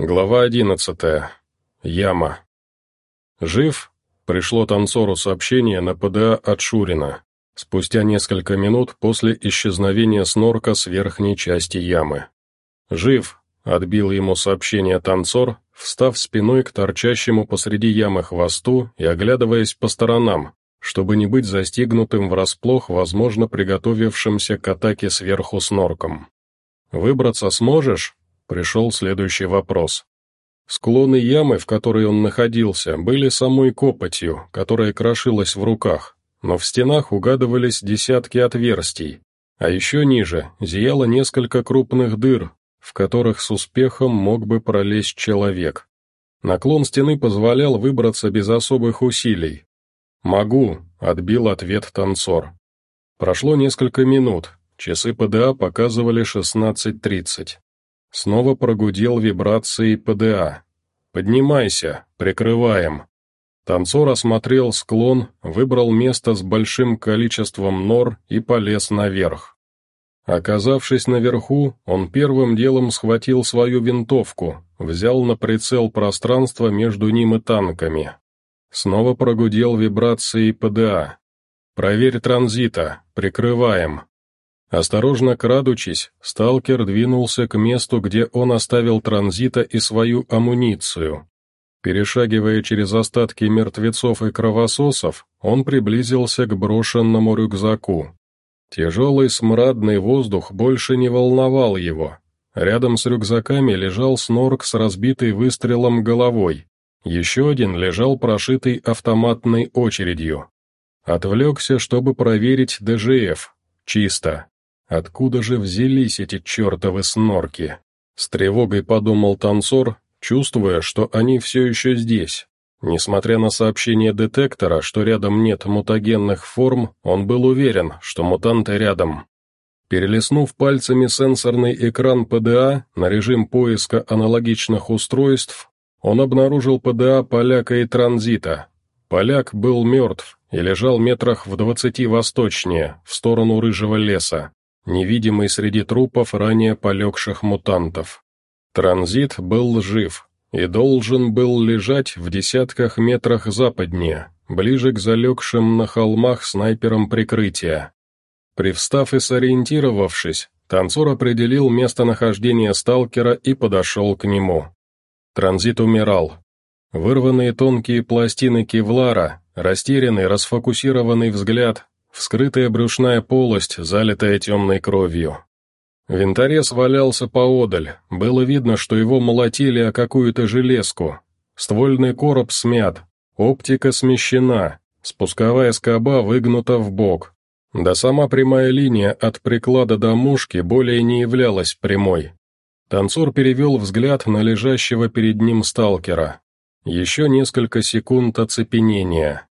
Глава одиннадцатая. Яма. «Жив?» — пришло танцору сообщение на ПДА от Шурина, спустя несколько минут после исчезновения снорка с верхней части ямы. «Жив!» — отбил ему сообщение танцор, встав спиной к торчащему посреди ямы хвосту и оглядываясь по сторонам, чтобы не быть застигнутым врасплох, возможно, приготовившимся к атаке сверху снорком. «Выбраться сможешь?» Пришел следующий вопрос. Склоны ямы, в которой он находился, были самой копотью, которая крошилась в руках, но в стенах угадывались десятки отверстий, а еще ниже зияло несколько крупных дыр, в которых с успехом мог бы пролезть человек. Наклон стены позволял выбраться без особых усилий. «Могу», — отбил ответ танцор. Прошло несколько минут, часы ПДА показывали 16.30. Снова прогудел вибрации ПДА. «Поднимайся, прикрываем». Танцор осмотрел склон, выбрал место с большим количеством нор и полез наверх. Оказавшись наверху, он первым делом схватил свою винтовку, взял на прицел пространство между ним и танками. Снова прогудел вибрации ПДА. «Проверь транзита, прикрываем». Осторожно крадучись, сталкер двинулся к месту, где он оставил транзита и свою амуницию. Перешагивая через остатки мертвецов и кровососов, он приблизился к брошенному рюкзаку. Тяжелый смрадный воздух больше не волновал его. Рядом с рюкзаками лежал снорк с разбитой выстрелом головой. Еще один лежал прошитый автоматной очередью. Отвлекся, чтобы проверить ДЖФ. Чисто. Откуда же взялись эти чертовы снорки? С тревогой подумал танцор, чувствуя, что они все еще здесь. Несмотря на сообщение детектора, что рядом нет мутагенных форм, он был уверен, что мутанты рядом. Перелистнув пальцами сенсорный экран ПДА на режим поиска аналогичных устройств, он обнаружил ПДА поляка и транзита. Поляк был мертв и лежал метрах в двадцати восточнее, в сторону рыжего леса невидимый среди трупов ранее полегших мутантов. Транзит был жив и должен был лежать в десятках метрах западнее, ближе к залегшим на холмах снайперам прикрытия. Привстав и сориентировавшись, танцор определил местонахождение сталкера и подошел к нему. Транзит умирал. Вырванные тонкие пластины кевлара, растерянный, расфокусированный взгляд, вскрытая брюшная полость, залитая темной кровью. Винторез валялся поодаль, было видно, что его молотили о какую-то железку. Ствольный короб смят, оптика смещена, спусковая скоба выгнута в бок. Да сама прямая линия от приклада до мушки более не являлась прямой. Танцор перевел взгляд на лежащего перед ним сталкера. Еще несколько секунд оцепенения.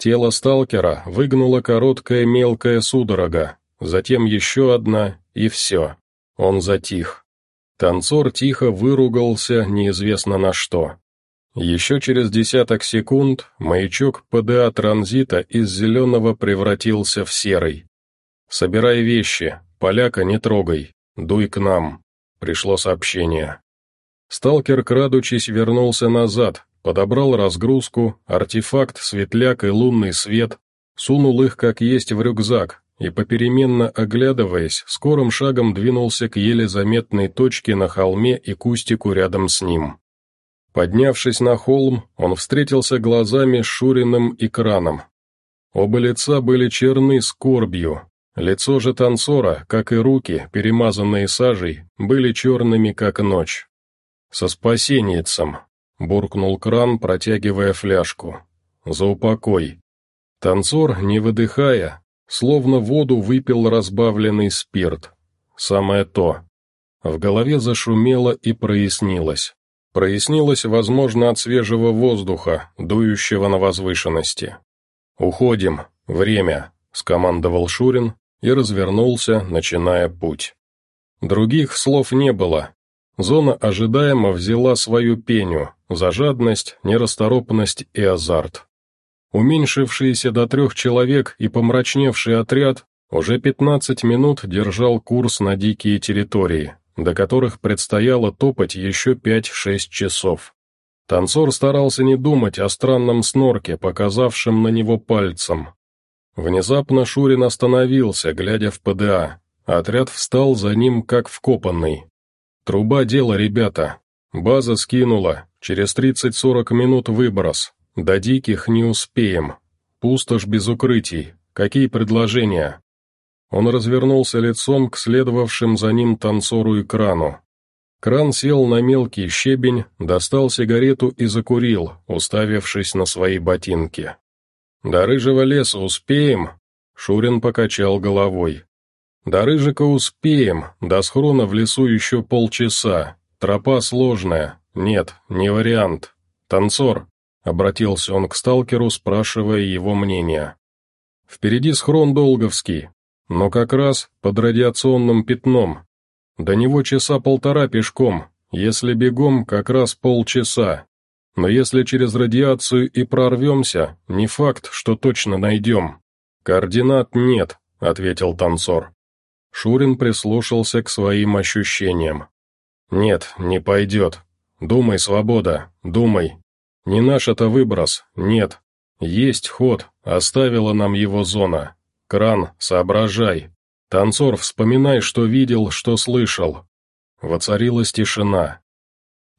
Тело сталкера выгнула короткая мелкая судорога, затем еще одна, и все. Он затих. Танцор тихо выругался неизвестно на что. Еще через десяток секунд маячок ПДА транзита из зеленого превратился в серый. «Собирай вещи, поляка не трогай, дуй к нам», — пришло сообщение. Сталкер, крадучись, вернулся назад, подобрал разгрузку, артефакт, светляк и лунный свет, сунул их как есть в рюкзак и, попеременно оглядываясь, скорым шагом двинулся к еле заметной точке на холме и кустику рядом с ним. Поднявшись на холм, он встретился глазами с Шуриным экраном. Оба лица были черны скорбью, лицо же танцора, как и руки, перемазанные сажей, были черными, как ночь. «Со спасенницем», буркнул кран, протягивая фляжку. «За упокой». Танцор, не выдыхая, словно воду выпил разбавленный спирт. Самое то. В голове зашумело и прояснилось. Прояснилось, возможно, от свежего воздуха, дующего на возвышенности. «Уходим. Время», — скомандовал Шурин и развернулся, начиная путь. Других слов не было, Зона ожидаемо взяла свою пеню за жадность, нерасторопность и азарт. Уменьшившийся до трех человек и помрачневший отряд уже 15 минут держал курс на дикие территории, до которых предстояло топать еще пять-шесть часов. Танцор старался не думать о странном снорке, показавшем на него пальцем. Внезапно Шурин остановился, глядя в ПДА. Отряд встал за ним, как вкопанный. «Труба дело, ребята. База скинула. Через 30-40 минут выброс. До диких не успеем. Пустошь без укрытий. Какие предложения?» Он развернулся лицом к следовавшим за ним танцору и крану. Кран сел на мелкий щебень, достал сигарету и закурил, уставившись на свои ботинки. «До рыжего леса успеем?» Шурин покачал головой. «До рыжика успеем, до схрона в лесу еще полчаса. Тропа сложная. Нет, не вариант. Танцор», — обратился он к сталкеру, спрашивая его мнение. «Впереди схрон Долговский, но как раз под радиационным пятном. До него часа полтора пешком, если бегом, как раз полчаса. Но если через радиацию и прорвемся, не факт, что точно найдем. Координат нет, ответил танцор. Шурин прислушался к своим ощущениям. Нет, не пойдет. Думай, свобода, думай. Не наш это выброс, нет. Есть ход, оставила нам его зона. Кран, соображай. Танцор, вспоминай, что видел, что слышал. Воцарилась тишина.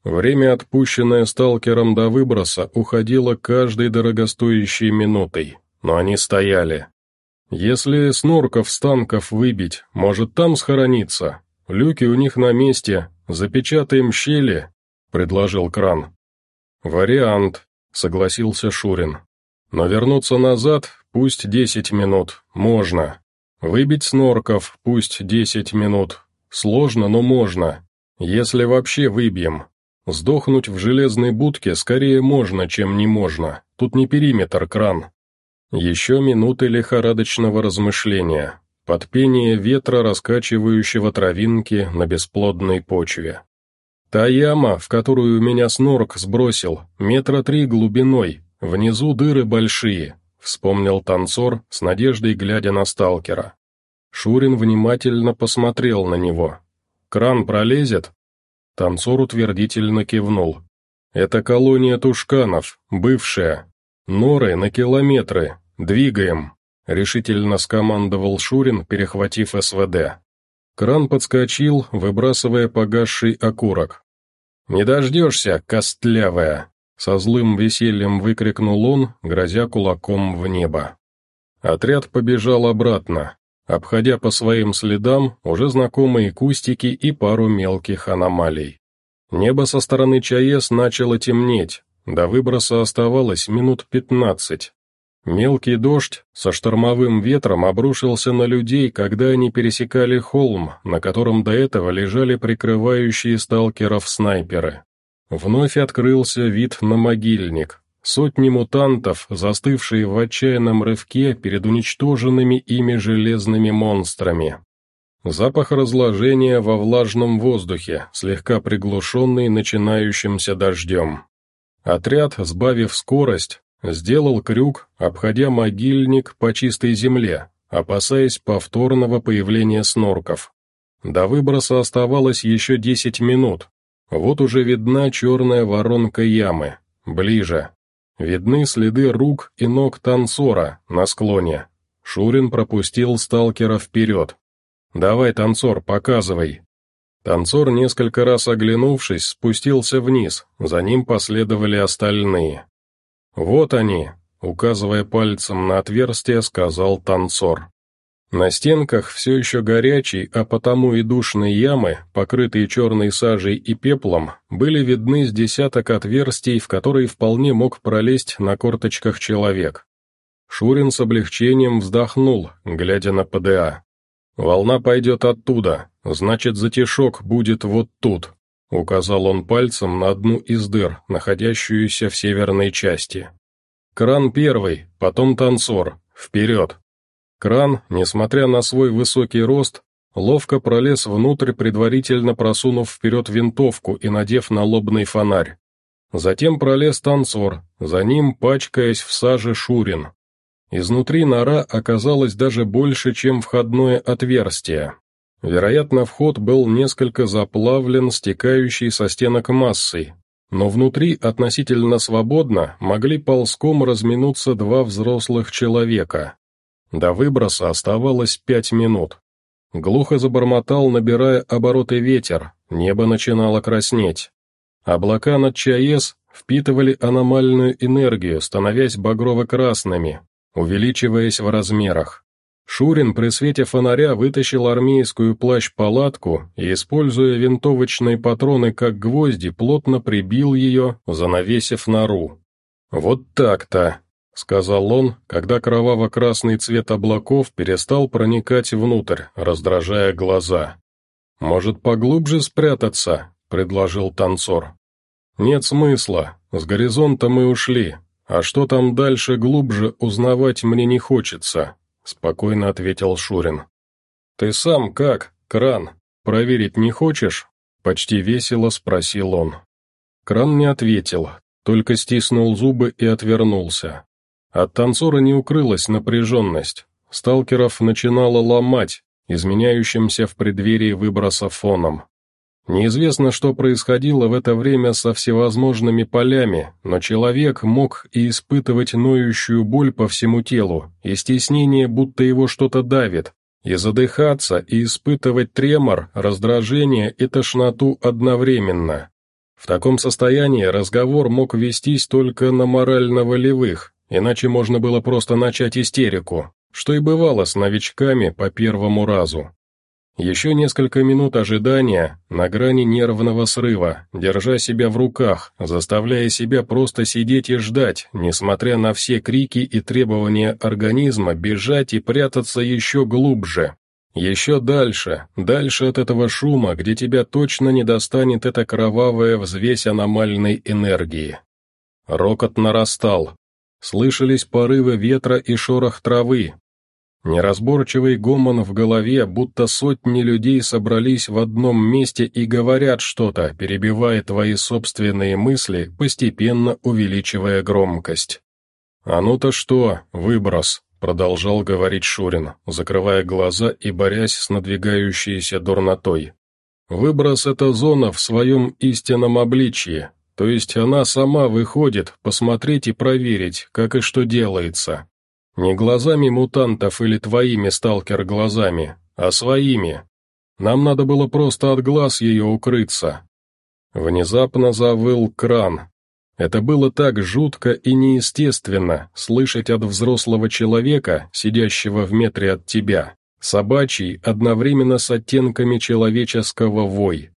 Время, отпущенное сталкером до выброса, уходило каждой дорогостоящей минутой, но они стояли. Если снорков с танков выбить, может там схорониться? Люки у них на месте, запечатаем щели, предложил Кран. Вариант, согласился Шурин. Но вернуться назад, пусть десять минут, можно. Выбить снорков, пусть десять минут. Сложно, но можно. Если вообще выбьем, Сдохнуть в железной будке скорее можно, чем не можно. Тут не периметр кран. Еще минуты лихорадочного размышления. Под пение ветра, раскачивающего травинки на бесплодной почве. Та яма, в которую меня снорк сбросил, метра три глубиной, внизу дыры большие, вспомнил танцор, с надеждой глядя на сталкера. Шурин внимательно посмотрел на него. «Кран пролезет?» Танцор утвердительно кивнул. «Это колония тушканов, бывшая. Норы на километры. Двигаем», — решительно скомандовал Шурин, перехватив СВД. Кран подскочил, выбрасывая погасший окурок. «Не дождешься, костлявая!» Со злым весельем выкрикнул он, грозя кулаком в небо. Отряд побежал обратно обходя по своим следам уже знакомые кустики и пару мелких аномалий. Небо со стороны ЧАЭС начало темнеть, до выброса оставалось минут пятнадцать. Мелкий дождь со штормовым ветром обрушился на людей, когда они пересекали холм, на котором до этого лежали прикрывающие сталкеров снайперы. Вновь открылся вид на могильник, Сотни мутантов, застывшие в отчаянном рывке перед уничтоженными ими железными монстрами. Запах разложения во влажном воздухе, слегка приглушенный начинающимся дождем. Отряд, сбавив скорость, сделал крюк, обходя могильник по чистой земле, опасаясь повторного появления снорков. До выброса оставалось еще десять минут. Вот уже видна черная воронка ямы. Ближе. Видны следы рук и ног танцора на склоне. Шурин пропустил сталкера вперед. «Давай, танцор, показывай». Танцор, несколько раз оглянувшись, спустился вниз, за ним последовали остальные. «Вот они», — указывая пальцем на отверстие, сказал танцор. На стенках все еще горячей, а потому и душной ямы, покрытые черной сажей и пеплом, были видны с десяток отверстий, в которые вполне мог пролезть на корточках человек. Шурин с облегчением вздохнул, глядя на ПДА. «Волна пойдет оттуда, значит, затишок будет вот тут», указал он пальцем на одну из дыр, находящуюся в северной части. «Кран первый, потом танцор, вперед!» Кран, несмотря на свой высокий рост, ловко пролез внутрь, предварительно просунув вперед винтовку и надев налобный фонарь. Затем пролез танцор, за ним, пачкаясь в саже, Шурин. Изнутри нора оказалась даже больше, чем входное отверстие. Вероятно, вход был несколько заплавлен стекающей со стенок массой, но внутри относительно свободно могли ползком разминуться два взрослых человека. До выброса оставалось пять минут. Глухо забормотал, набирая обороты ветер, небо начинало краснеть. Облака над ЧАЭС впитывали аномальную энергию, становясь багрово-красными, увеличиваясь в размерах. Шурин при свете фонаря вытащил армейскую плащ-палатку и, используя винтовочные патроны как гвозди, плотно прибил ее, занавесив нору. «Вот так-то», — сказал он, когда кроваво-красный цвет облаков перестал проникать внутрь, раздражая глаза. «Может, поглубже спрятаться?» — предложил танцор. «Нет смысла, с горизонта мы ушли, а что там дальше глубже узнавать мне не хочется», — спокойно ответил Шурин. «Ты сам как, Кран, проверить не хочешь?» — почти весело спросил он. Кран не ответил, только стиснул зубы и отвернулся. От танцора не укрылась напряженность. Сталкеров начинало ломать, изменяющимся в преддверии выброса фоном. Неизвестно, что происходило в это время со всевозможными полями, но человек мог и испытывать ноющую боль по всему телу, и стеснение, будто его что-то давит, и задыхаться, и испытывать тремор, раздражение и тошноту одновременно. В таком состоянии разговор мог вестись только на морально-волевых, иначе можно было просто начать истерику, что и бывало с новичками по первому разу. Еще несколько минут ожидания на грани нервного срыва, держа себя в руках, заставляя себя просто сидеть и ждать, несмотря на все крики и требования организма бежать и прятаться еще глубже. Еще дальше, дальше от этого шума, где тебя точно не достанет эта кровавая взвесь аномальной энергии. Рокот нарастал. Слышались порывы ветра и шорох травы, Неразборчивый гомон в голове, будто сотни людей собрались в одном месте и говорят что-то, перебивая твои собственные мысли, постепенно увеличивая громкость. «А ну-то что, выброс», — продолжал говорить Шурин, закрывая глаза и борясь с надвигающейся дурнотой. «Выброс — это зона в своем истинном обличье, то есть она сама выходит посмотреть и проверить, как и что делается, не глазами мутантов или твоими, сталкер, глазами, а своими. Нам надо было просто от глаз ее укрыться. Внезапно завыл кран. Это было так жутко и неестественно, слышать от взрослого человека, сидящего в метре от тебя, собачий одновременно с оттенками человеческого вой.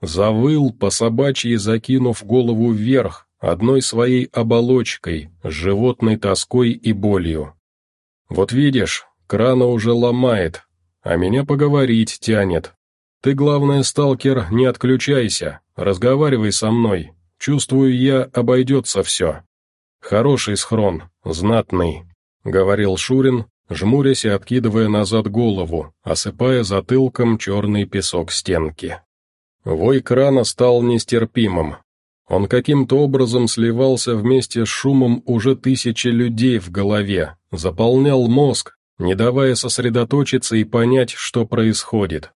Завыл, по собачьи закинув голову вверх, одной своей оболочкой, животной тоской и болью. «Вот видишь, крана уже ломает, а меня поговорить тянет. Ты, главное, сталкер, не отключайся, разговаривай со мной. Чувствую я, обойдется все. Хороший схрон, знатный», — говорил Шурин, жмурясь и откидывая назад голову, осыпая затылком черный песок стенки. Вой крана стал нестерпимым. Он каким-то образом сливался вместе с шумом уже тысячи людей в голове, заполнял мозг, не давая сосредоточиться и понять, что происходит.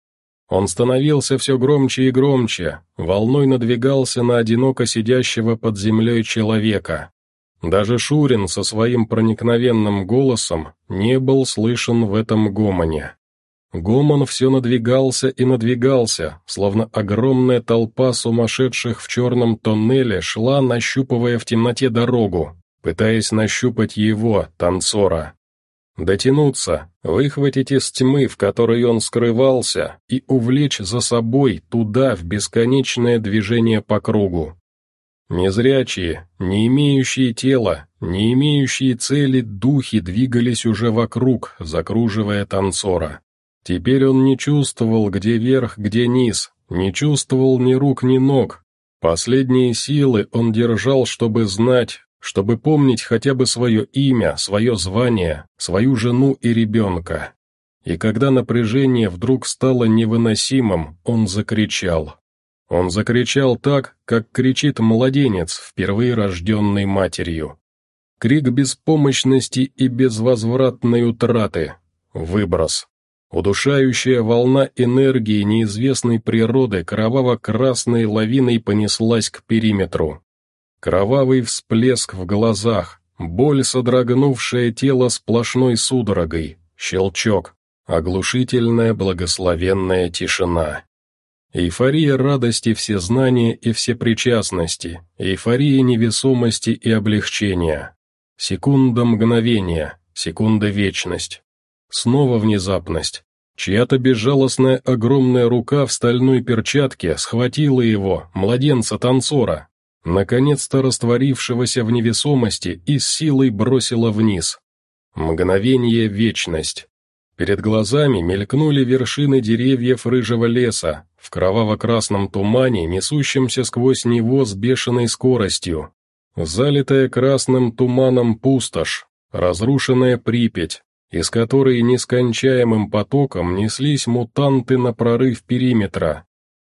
Он становился все громче и громче, волной надвигался на одиноко сидящего под землей человека. Даже Шурин со своим проникновенным голосом не был слышен в этом гомоне. Гомон все надвигался и надвигался, словно огромная толпа сумасшедших в черном тоннеле шла, нащупывая в темноте дорогу, пытаясь нащупать его, танцора. Дотянуться, выхватить из тьмы, в которой он скрывался, и увлечь за собой туда, в бесконечное движение по кругу. Незрячие, не имеющие тела, не имеющие цели духи двигались уже вокруг, закруживая танцора. Теперь он не чувствовал, где верх, где низ, не чувствовал ни рук, ни ног. Последние силы он держал, чтобы знать, чтобы помнить хотя бы свое имя, свое звание, свою жену и ребенка. И когда напряжение вдруг стало невыносимым, он закричал. Он закричал так, как кричит младенец, впервые рожденный матерью. Крик беспомощности и безвозвратной утраты. Выброс. Удушающая волна энергии неизвестной природы кроваво-красной лавиной понеслась к периметру. Кровавый всплеск в глазах, боль, содрогнувшая тело сплошной судорогой, щелчок, оглушительная благословенная тишина. Эйфория радости всезнания и всепричастности, эйфория невесомости и облегчения. Секунда мгновения, секунда вечность. Снова внезапность. Чья-то безжалостная огромная рука в стальной перчатке схватила его, младенца-танцора, наконец-то растворившегося в невесомости и с силой бросила вниз. Мгновение вечность. Перед глазами мелькнули вершины деревьев рыжего леса, в кроваво-красном тумане, несущемся сквозь него с бешеной скоростью. Залитая красным туманом пустошь, разрушенная Припять, из которой нескончаемым потоком неслись мутанты на прорыв периметра.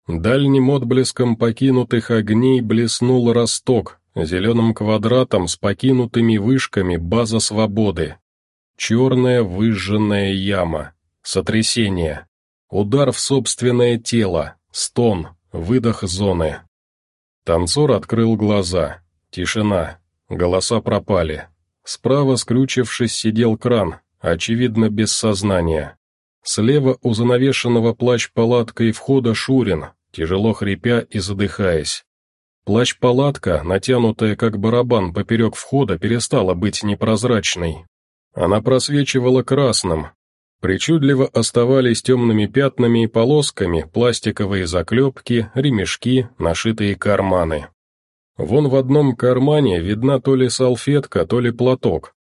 Дальним отблеском покинутых огней блеснул росток, зеленым квадратом с покинутыми вышками база свободы. Черная выжженная яма, сотрясение, удар в собственное тело, стон, выдох зоны. Танцор открыл глаза, тишина, голоса пропали. Справа, скрючившись, сидел кран, очевидно, без сознания. Слева у занавешенного плащ-палаткой входа Шурин, тяжело хрипя и задыхаясь. Плащ-палатка, натянутая как барабан поперек входа, перестала быть непрозрачной. Она просвечивала красным. Причудливо оставались темными пятнами и полосками пластиковые заклепки, ремешки, нашитые карманы. Вон в одном кармане видна то ли салфетка, то ли платок.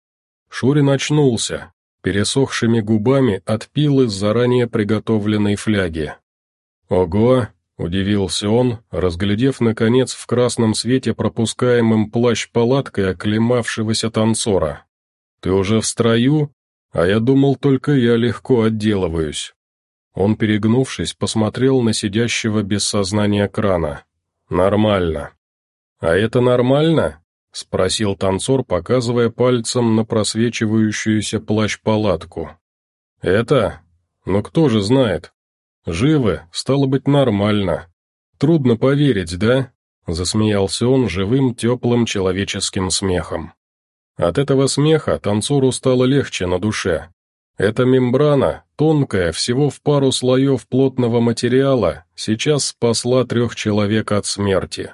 Шурин очнулся, пересохшими губами отпил из заранее приготовленной фляги. «Ого!» — удивился он, разглядев, наконец, в красном свете пропускаемым плащ-палаткой оклемавшегося танцора. «Ты уже в строю? А я думал, только я легко отделываюсь». Он, перегнувшись, посмотрел на сидящего без сознания крана. «Нормально». «А это нормально?» — спросил танцор, показывая пальцем на просвечивающуюся плащ-палатку. «Это? Ну кто же знает? Живы, стало быть, нормально. Трудно поверить, да?» — засмеялся он живым, теплым человеческим смехом. От этого смеха танцору стало легче на душе. Эта мембрана, тонкая, всего в пару слоев плотного материала, сейчас спасла трех человек от смерти.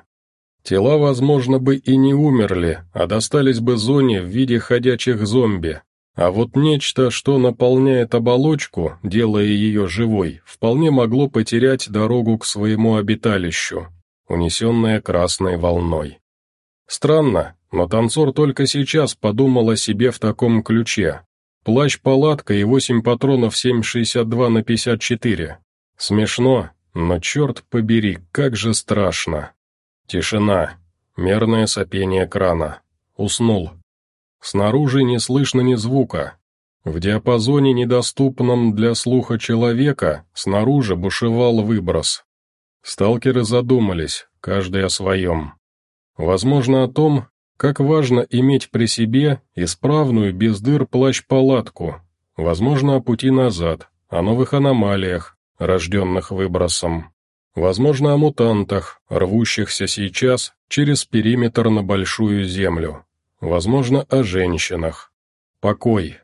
Тела, возможно, бы и не умерли, а достались бы зоне в виде ходячих зомби. А вот нечто, что наполняет оболочку, делая ее живой, вполне могло потерять дорогу к своему обиталищу, унесенное красной волной. Странно, но танцор только сейчас подумал о себе в таком ключе. Плащ-палатка и восемь патронов 7,62 на 54. Смешно, но черт побери, как же страшно. Тишина. Мерное сопение крана. Уснул. Снаружи не слышно ни звука. В диапазоне, недоступном для слуха человека, снаружи бушевал выброс. Сталкеры задумались, каждый о своем. Возможно, о том, как важно иметь при себе исправную без дыр плащ-палатку, возможно, о пути назад, о новых аномалиях, рожденных выбросом. Возможно, о мутантах, рвущихся сейчас через периметр на Большую Землю. Возможно, о женщинах. Покой.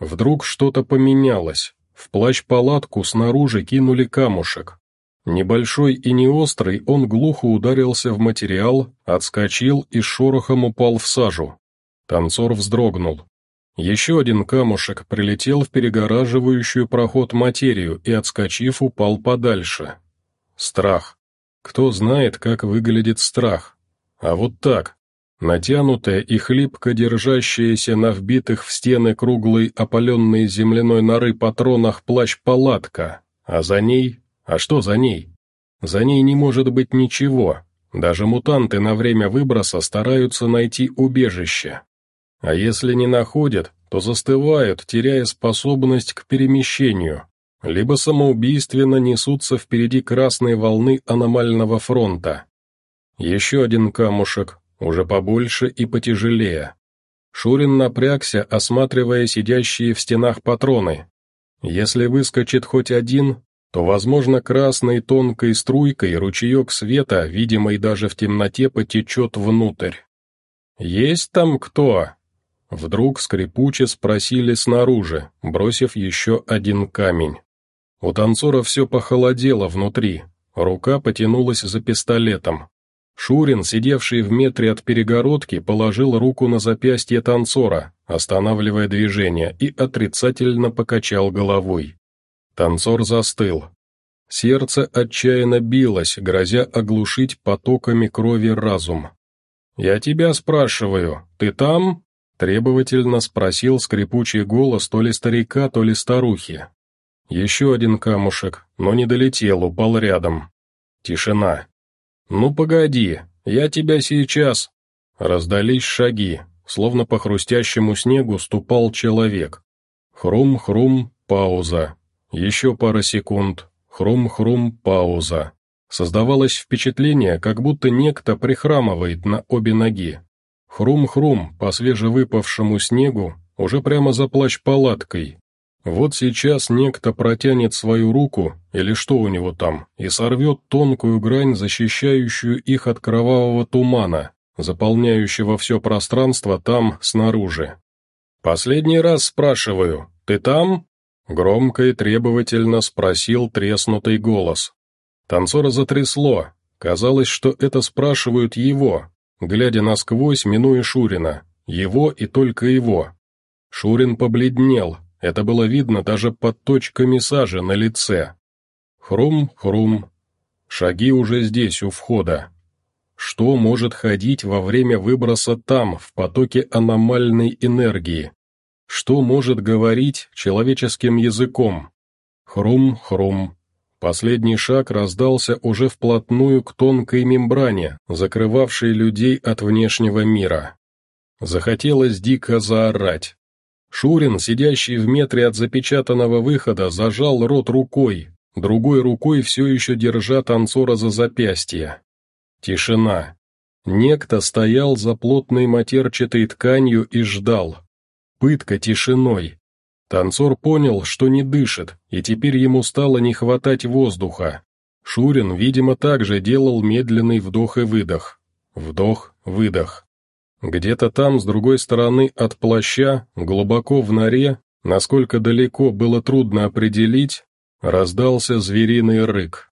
Вдруг что-то поменялось. В плащ-палатку снаружи кинули камушек. Небольшой и неострый, он глухо ударился в материал, отскочил и шорохом упал в сажу. Танцор вздрогнул. Еще один камушек прилетел в перегораживающую проход материю и, отскочив, упал подальше. Страх. Кто знает, как выглядит страх? А вот так. Натянутая и хлипко держащаяся на вбитых в стены круглой опаленной земляной норы патронах плащ-палатка, а за ней... А что за ней? За ней не может быть ничего. Даже мутанты на время выброса стараются найти убежище. А если не находят, то застывают, теряя способность к перемещению, либо самоубийственно несутся впереди красной волны аномального фронта. Еще один камушек, уже побольше и потяжелее. Шурин напрягся, осматривая сидящие в стенах патроны. Если выскочит хоть один, то, возможно, красной тонкой струйкой ручеек света, видимый даже в темноте, потечет внутрь. «Есть там кто?» Вдруг скрипуче спросили снаружи, бросив еще один камень. У танцора все похолодело внутри, рука потянулась за пистолетом. Шурин, сидевший в метре от перегородки, положил руку на запястье танцора, останавливая движение, и отрицательно покачал головой. Танцор застыл. Сердце отчаянно билось, грозя оглушить потоками крови разум. «Я тебя спрашиваю, ты там?» — требовательно спросил скрипучий голос то ли старика, то ли старухи. Еще один камушек, но не долетел, упал рядом. Тишина. «Ну погоди, я тебя сейчас...» Раздались шаги, словно по хрустящему снегу ступал человек. Хрум-хрум, пауза. Еще пара секунд. Хрум-хрум, пауза. Создавалось впечатление, как будто некто прихрамывает на обе ноги. Хрум-хрум по свежевыпавшему снегу, уже прямо за плащ-палаткой. Вот сейчас некто протянет свою руку, или что у него там, и сорвет тонкую грань, защищающую их от кровавого тумана, заполняющего все пространство там, снаружи. «Последний раз спрашиваю, ты там?» Громко и требовательно спросил треснутый голос. Танцора затрясло. Казалось, что это спрашивают его, глядя насквозь, минуя Шурина. Его и только его. Шурин побледнел, это было видно даже под точками сажи на лице. Хрум-хрум. Шаги уже здесь, у входа. Что может ходить во время выброса там, в потоке аномальной энергии? Что может говорить человеческим языком? Хрум-хрум. Последний шаг раздался уже вплотную к тонкой мембране, закрывавшей людей от внешнего мира. Захотелось дико заорать. Шурин, сидящий в метре от запечатанного выхода, зажал рот рукой, другой рукой все еще держа танцора за запястье. Тишина. Некто стоял за плотной матерчатой тканью и ждал. Пытка тишиной. Танцор понял, что не дышит, и теперь ему стало не хватать воздуха. Шурин, видимо, также делал медленный вдох и выдох. Вдох-выдох. Где-то там, с другой стороны от плаща, глубоко в норе, насколько далеко было трудно определить, раздался звериный рык.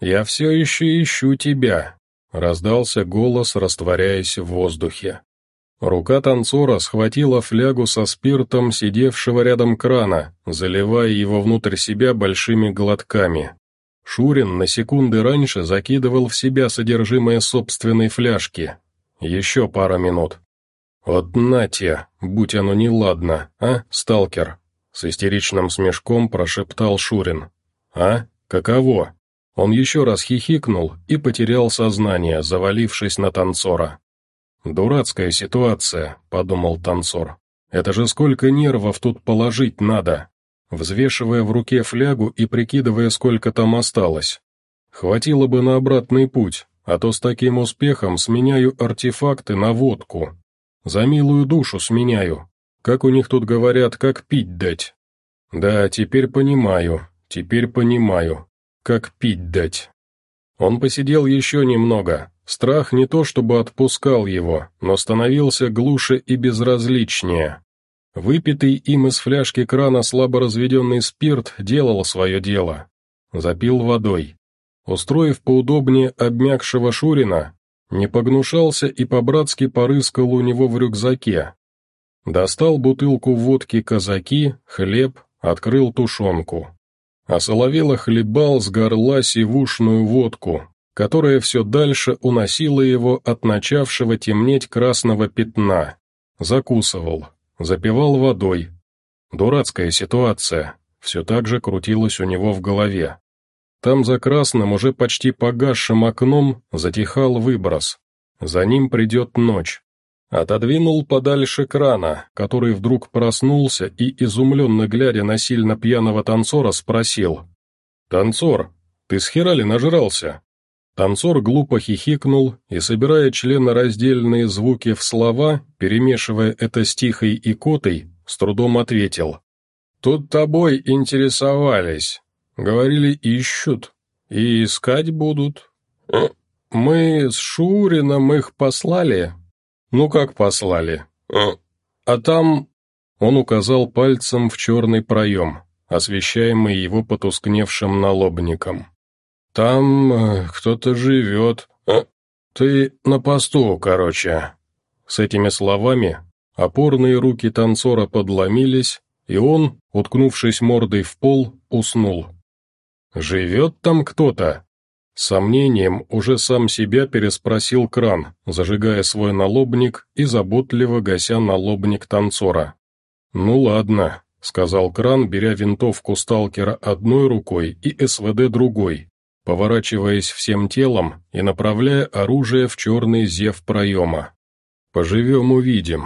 «Я все еще ищу тебя», — раздался голос, растворяясь в воздухе. Рука танцора схватила флягу со спиртом, сидевшего рядом крана, заливая его внутрь себя большими глотками. Шурин на секунды раньше закидывал в себя содержимое собственной фляжки, еще пара минут. «Вот нате, будь оно неладно, а, сталкер?» С истеричным смешком прошептал Шурин. «А? Каково?» Он еще раз хихикнул и потерял сознание, завалившись на танцора. «Дурацкая ситуация», — подумал танцор. «Это же сколько нервов тут положить надо!» Взвешивая в руке флягу и прикидывая, сколько там осталось. Хватило бы на обратный путь, а то с таким успехом сменяю артефакты на водку. За милую душу сменяю. Как у них тут говорят, как пить дать. Да, теперь понимаю, теперь понимаю, как пить дать. Он посидел еще немного. Страх не то чтобы отпускал его, но становился глуше и безразличнее. Выпитый им из фляжки крана слабо разведенный спирт делал свое дело. Запил водой. Устроив поудобнее обмякшего Шурина, не погнушался и по-братски порыскал у него в рюкзаке. Достал бутылку водки казаки, хлеб, открыл тушенку. Соловела хлебал с горла сивушную водку, которая все дальше уносила его от начавшего темнеть красного пятна. Закусывал, запивал водой. Дурацкая ситуация, все так же крутилась у него в голове. Там за красным, уже почти погасшим окном, затихал выброс. За ним придет ночь. Отодвинул подальше крана, который вдруг проснулся и, изумленно глядя на сильно пьяного танцора, спросил. «Танцор, ты с хера нажрался?» Танцор глупо хихикнул и, собирая членораздельные звуки в слова, перемешивая это с тихой икотой, с трудом ответил. тут тобой интересовались. Говорили, ищут. И искать будут. Э, мы с Шурином их послали. Ну как послали? Э, а там...» Он указал пальцем в черный проем, освещаемый его потускневшим налобником. «Там э, кто-то живет. Ты на посту, короче». С этими словами опорные руки танцора подломились, и он, уткнувшись мордой в пол, уснул. «Живет там кто-то?» Сомнением уже сам себя переспросил кран, зажигая свой налобник и заботливо гася налобник танцора. «Ну ладно», — сказал кран, беря винтовку сталкера одной рукой и СВД другой, поворачиваясь всем телом и направляя оружие в черный зев проема. «Поживем-увидим»,